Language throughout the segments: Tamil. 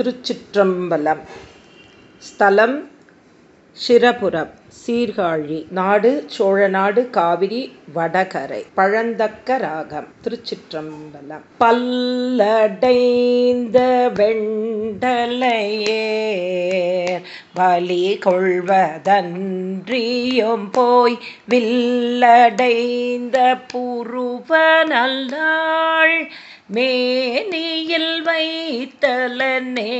திருச்சிற்றம்பலம். ஸ்தலம் ஷிரபுரம் சீர்காழி நாடு சோழநாடு காவிரி வடகரை பழந்தக்க ராகம் திருச்சிற்றம்பலம். பல்லடைந்த வெண்டலையே வலி கொள்வதன்றியும் போய் வில்லடைந்த புருவ நல்லாள் மேனியில் வைத்தலனே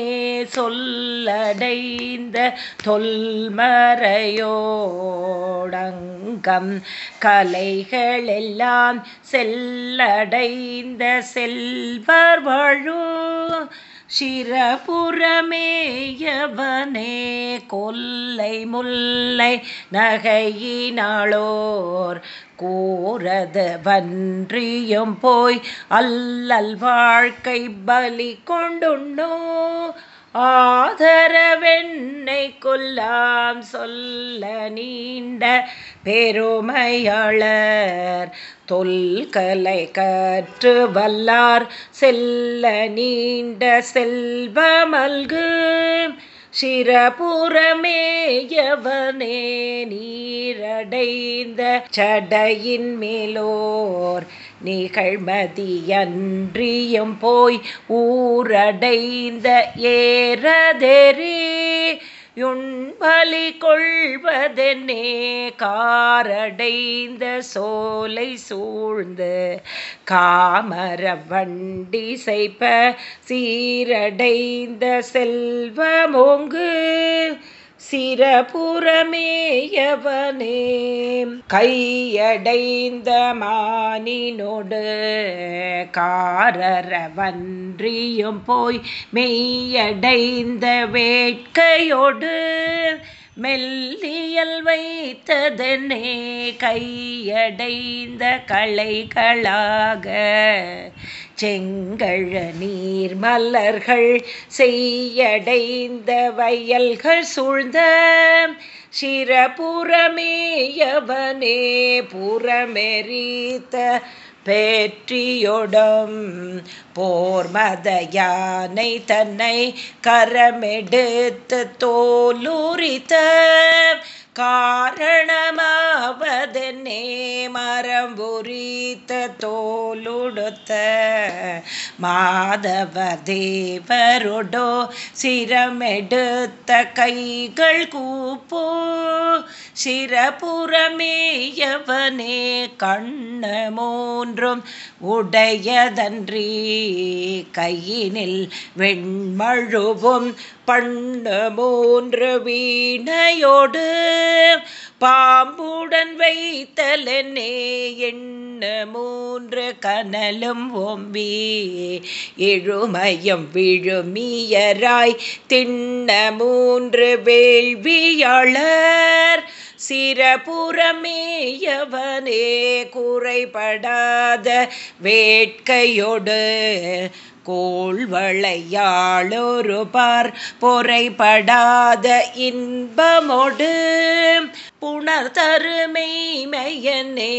சொல்லடைந்த தொல்மறையோடங்கம் கலைகளெல்லாம் செல்லடைந்த செல்வர் வாழு சிரபுரமேயவனே கொல்லை முல்லை நகையினாளோர் கூறது வன்றியும் போய் அல்லல் வாழ்க்கை பலி கொண்டுண்ணோ. ஆதரவென்னை கொல்லாம் சொல்ல நீண்ட பெருமையாளர். தொல்கலை கற்று வல்லார் செல்ல நீண்ட செல்வமல்கு சிரபுரமேயவனே நீரடைந்த சடையின் மேலோர் நிகழ்மதியன்றியும் போய் ஊரடைந்த ஏறதெறி யுண்பலி கொள்வதென்னே காரடைந்த சோலை சூழ்ந்து காமர வண்டி செய்ப்ப சீரடைந்த செல்வமோங்கு சிரபுரமேயவனே கையடைந்த மானினோடு காரரவன்றியும் போய் மெய்யடைந்த வேட்கையோடு மெல்லி மெல்லியல் வைத்ததனே கையடைந்த களைகளாக. செங்கழ நீர் மலர்கள் செய்யடைந்த வயல்கள் சூழ்ந்த சிரபுரமேயவனே புறமெரித்த பேற்றியொடும் போர்மத யானை தன்னை கரமெடுத்து தோலுரித்த காரணமாவதென்னே மரம் உரித்த தோலுடுத்த மாதவ தேவரொடோ சிரமெடுத்த கைகள் கூப்போ. சிரபுரமேயவனே கண்ண மூன்றும் உடையதன்றி. கையினில் வெண்மழுவும் பண்ண மூன்று வீணையோடு. பாம்புடன் வைத்தலனே எண்ண ஒன்று மூன்று கனலும் ஒம்பி இழுமயம் விழுமியராய் திண்ண மூன்று வேள்வியாளர். சிறபுறமேயவனே குறைபடாத வேட்கையொடு கோள்வளையாளொரு பார் பொறைபடாத இன்பமொடு புணர் தருமைமையனே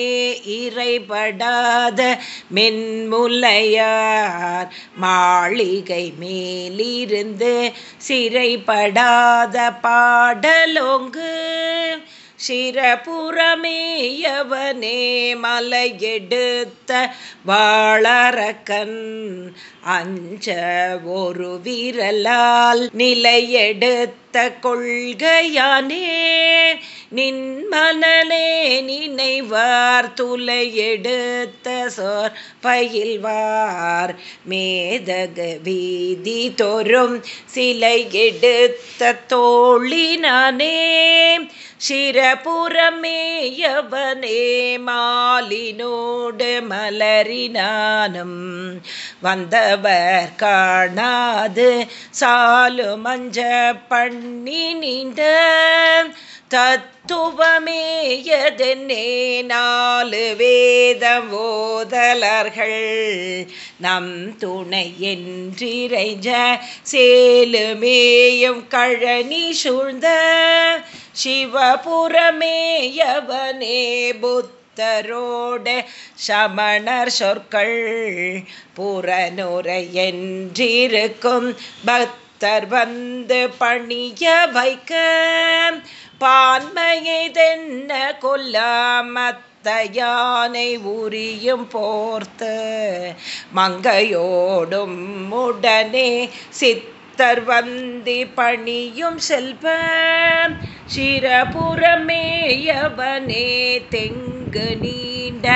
இறைபடாத மென்முலையார் மாளிகை மேலிருந்து சிறைப்படாத பாடலோங்கு சிரபுரமேயவனே மலையெடுத்த வாழறக்கன் அஞ்ச ஒரு விரலால் நிலையெடுத்த கொள்கையானே நின் மனலே நினைவார் துளையெடுத்த சோர் பயில்வார் மேதக வீதி தோறும் சிலை எடுத்த தோழினானே சிரபுரமேயவனே மாலினோடு மலரினானும். வந்தவர் காணாது சாலு மஞ்ச பண்ணி நீண்ட தத்துவமேயதென்னே நாலு வேதம் ஓதலர்கள். நம் துணை என்றிரைஞ்ச சேலுமேயும் கழனி சூழ்ந்த சிவபுரமேயவனே புத்தரோட சமணர் சொற்கள் புறநுரை என்றிருக்கும் பக்தர் வந்து பணிய வைக்க பான்மையை தென்ன கொல்லாமத்தையானை உரியும் போர்த்து மங்கையோடும் உடனே சித்த வந்தி பணியும் செல்வ சிரபுரமேயவனே தெங்கு நீண்ட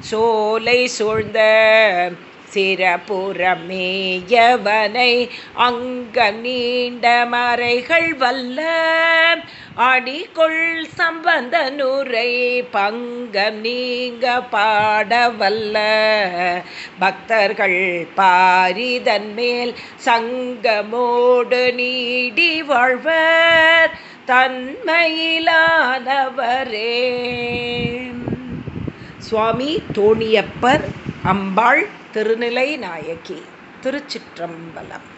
சோலை சூழ்ந்த சிறப்புறமேயவனை அங்க நீண்ட மறைகள் வல்ல. அடிகொள் சம்பந்த நுரை பங்கம் நீங்க பாடவல்ல. பக்தர்கள் பாரிதன் மேல் சங்கமோடு நீடி வாழ்வர். தன்மையிலானவரே. சுவாமி தோணியப்பர் அம்பாள் திருநிலை நாயகி திருச்சிற்றம்பலம்.